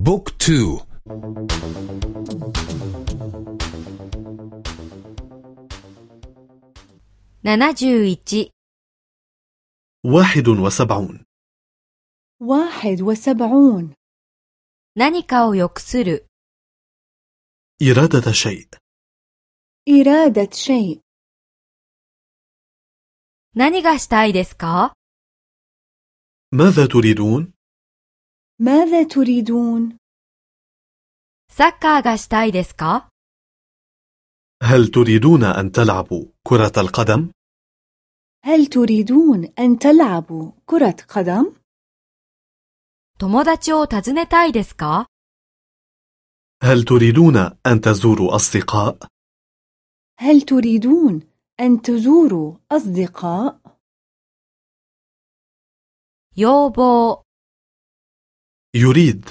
بوك تو71 واحد وسبعون واحد وسبعون 何かを良くする إرادة شيء إرادة شيء 何がしたいですか ماذا تريدون؟ ماذا تريدون؟ サッカーがしたいですか هل تريدون أن تلعبوا كرة القدم؟ هل تريدون أن تلعبوا كرة قدم؟ 友達を訪ねたいですか هل تريدون أن تزوروا أصدقاء؟ هل تريدون أن تزوروا أصدقاء؟ 要望 يريد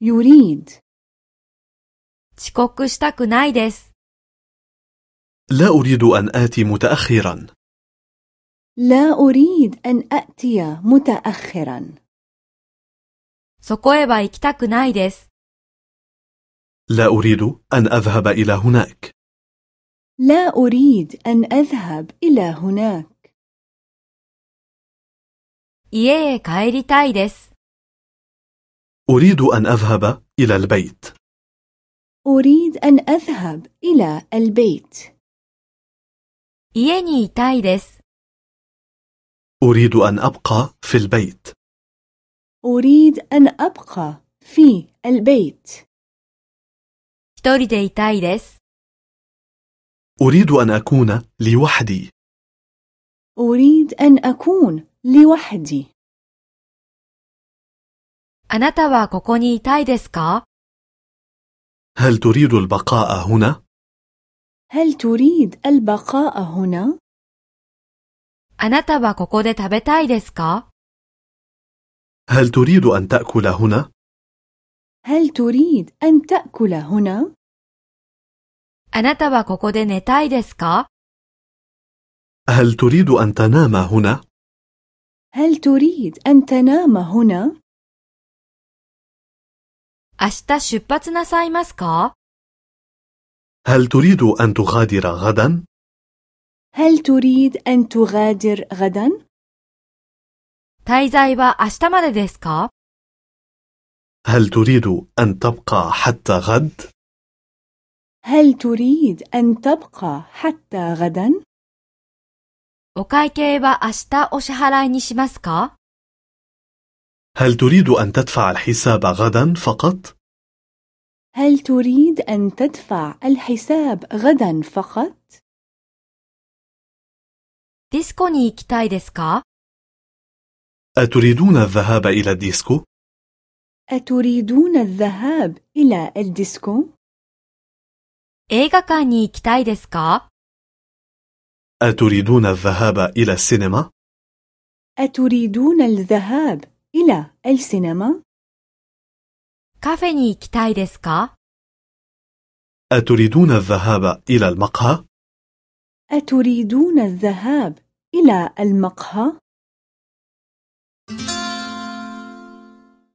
يريد 遅刻したくないです。 لا أريد أن آتي متأخرا لا أريد أن أأتي متأخرا そこへは行きたくないです。 لا أريد أن أذهب إلى هناك لا أريد أن أذهب إلى هناك 家へ帰りたいです。 أريد أن أذهب إلى البيت. أريد أن أذهب إلى البيت. أريد أن أبقى في البيت. أريد أن أبقى في البيت. أريد أن أكون لوحدي. أريد أن أكون لوحدي. あなたはここにいたいですか هل تريد البقاء هنا؟ هل تريد البقاء هنا؟ あなたはここで食べたいですか هل تريد أن تأكل هنا؟ هل تريد أن تأكل هنا؟ あなたはここで寝たいですか هل تريد أن تنام هنا؟ هل تريد أن تنام هنا؟ 明日出発なさいますか هل تريد أن تغادر غدا؟ هل تريد أن تغادر غدا؟ 滞在は明日までですか هل تريد أن تبقى حتى غد؟ هل تريد أن تبقى حتى غدا؟ お会計は明日お支払いにしますか هل تريد أن تدفع الحساب غدا فقط؟ هل تريد أن تدفع الحساب غدا فقط؟ ディスコに行きたいですか أتريدون الذهاب إلى الديسكو؟ أتريدون الذهاب إلى الديسكو؟ 映画館に行きたいですか أتريدون الذهاب إلى السينما؟ أتريدون الذهاب إلى السينما؟ カフェに行きたいですか أتريدون الذهاب إلى المقهى؟ أتريدون الذهاب إلى المقهى؟